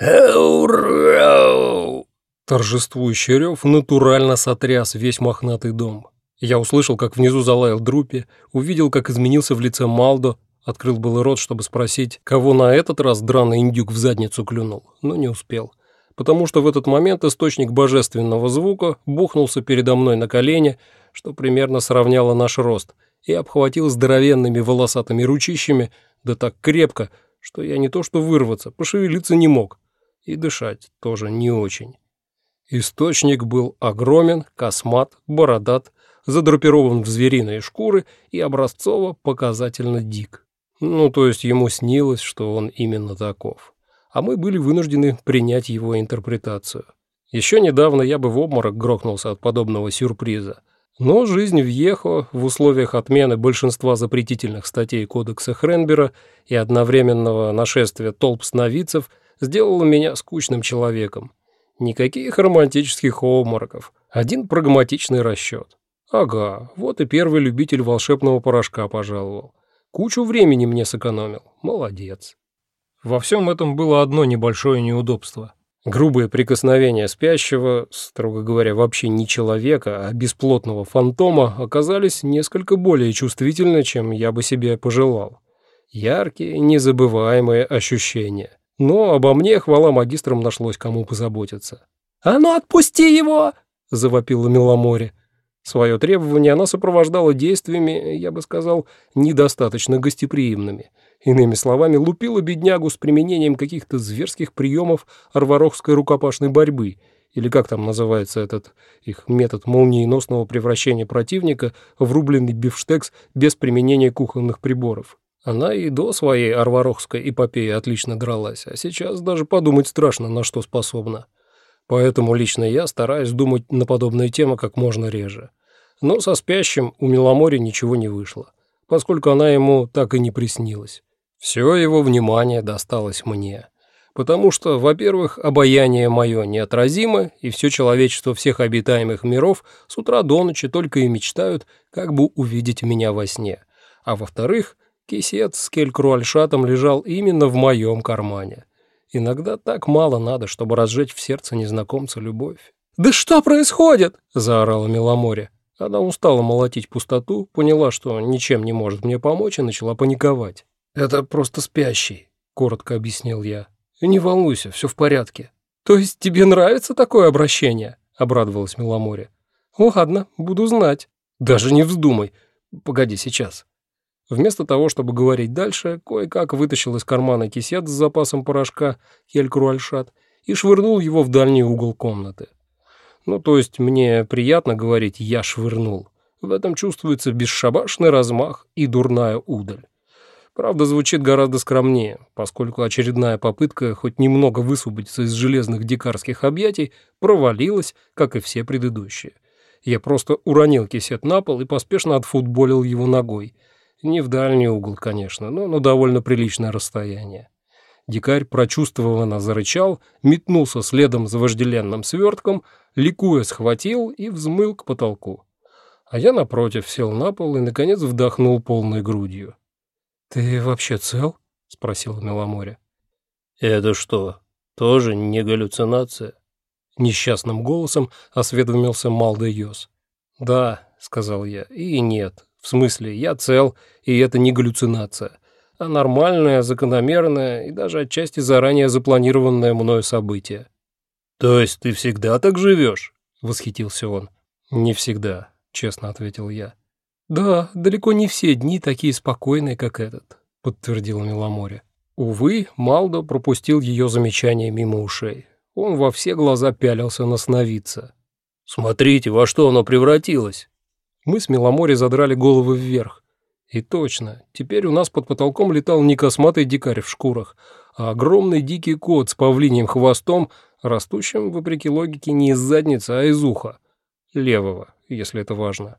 «Эурау!» Торжествующий рев натурально сотряс весь мохнатый дом. Я услышал, как внизу залаял Друпи, увидел, как изменился в лице Малдо, открыл был рот, чтобы спросить, кого на этот раз драный индюк в задницу клюнул, но не успел. Потому что в этот момент источник божественного звука бухнулся передо мной на колени, что примерно сравняло наш рост, и обхватил здоровенными волосатыми ручищами, да так крепко, что я не то что вырваться, пошевелиться не мог. И дышать тоже не очень. Источник был огромен, космат, бородат, задрапирован в звериные шкуры и образцово показательно дик. Ну, то есть ему снилось, что он именно таков. А мы были вынуждены принять его интерпретацию. Еще недавно я бы в обморок грохнулся от подобного сюрприза. Но жизнь в Ехо в условиях отмены большинства запретительных статей Кодекса Хренбера и одновременного нашествия толп сновидцев сделала меня скучным человеком. Никаких романтических обмороков, один прагматичный расчет. Ага, вот и первый любитель волшебного порошка пожаловал. Кучу времени мне сэкономил. Молодец. Во всем этом было одно небольшое неудобство. Грубые прикосновения спящего, строго говоря, вообще не человека, а бесплотного фантома, оказались несколько более чувствительны, чем я бы себе пожелал. Яркие, незабываемые ощущения. Но обо мне, хвала магистрам, нашлось кому позаботиться. «А ну отпусти его!» — завопила Меломоре. Свое требование она сопровождала действиями, я бы сказал, недостаточно гостеприимными. Иными словами, лупила беднягу с применением каких-то зверских приемов арварохской рукопашной борьбы, или как там называется этот их метод молниеносного превращения противника в рубленый бифштекс без применения кухонных приборов. Она и до своей арварохской эпопеи отлично дралась, а сейчас даже подумать страшно, на что способна. Поэтому лично я стараюсь думать на подобные темы как можно реже. Но со спящим у Миломори ничего не вышло, поскольку она ему так и не приснилась. Все его внимание досталось мне. Потому что, во-первых, обаяние мое неотразимо, и все человечество всех обитаемых миров с утра до ночи только и мечтают, как бы увидеть меня во сне. А во-вторых, кисет с келькруальшатом лежал именно в моем кармане. Иногда так мало надо, чтобы разжечь в сердце незнакомца любовь. «Да что происходит?» – заорала Меломоре. Она устала молотить пустоту, поняла, что ничем не может мне помочь, и начала паниковать. «Это просто спящий», – коротко объяснил я. «И не волнуйся, все в порядке». «То есть тебе нравится такое обращение?» – обрадовалась Меломоре. «Ладно, буду знать». «Даже не вздумай. Погоди, сейчас». Вместо того, чтобы говорить дальше, кое-как вытащил из кармана кисет с запасом порошка Хелькруальшат и швырнул его в дальний угол комнаты. Ну, то есть мне приятно говорить «я швырнул». В этом чувствуется бесшабашный размах и дурная удаль. Правда, звучит гораздо скромнее, поскольку очередная попытка хоть немного высвободиться из железных дикарских объятий провалилась, как и все предыдущие. Я просто уронил кисет на пол и поспешно отфутболил его ногой – не в дальний угол, конечно, но на довольно приличное расстояние. Дикарь прочувствованно зарычал, метнулся следом за вожделенным свертком, ликуя схватил и взмыл к потолку. А я, напротив, сел на пол и, наконец, вдохнул полной грудью. «Ты вообще цел?» — спросила Меломоре. «Это что, тоже не галлюцинация?» Несчастным голосом осведомился Малда Йос. «Да», — сказал я, — «и нет. В смысле, я цел, и это не галлюцинация, а нормальное, закономерное и даже отчасти заранее запланированное мною событие. «То есть ты всегда так живешь?» — восхитился он. «Не всегда», — честно ответил я. «Да, далеко не все дни такие спокойные, как этот», — подтвердила Миломоре. Увы, Малдо пропустил ее замечание мимо ушей. Он во все глаза пялился на сновидца. «Смотрите, во что оно превратилось!» Мы с Меломори задрали головы вверх. И точно, теперь у нас под потолком летал не косматый дикарь в шкурах, а огромный дикий кот с павлиньим хвостом, растущим, вопреки логике, не из задницы, а из уха. Левого, если это важно.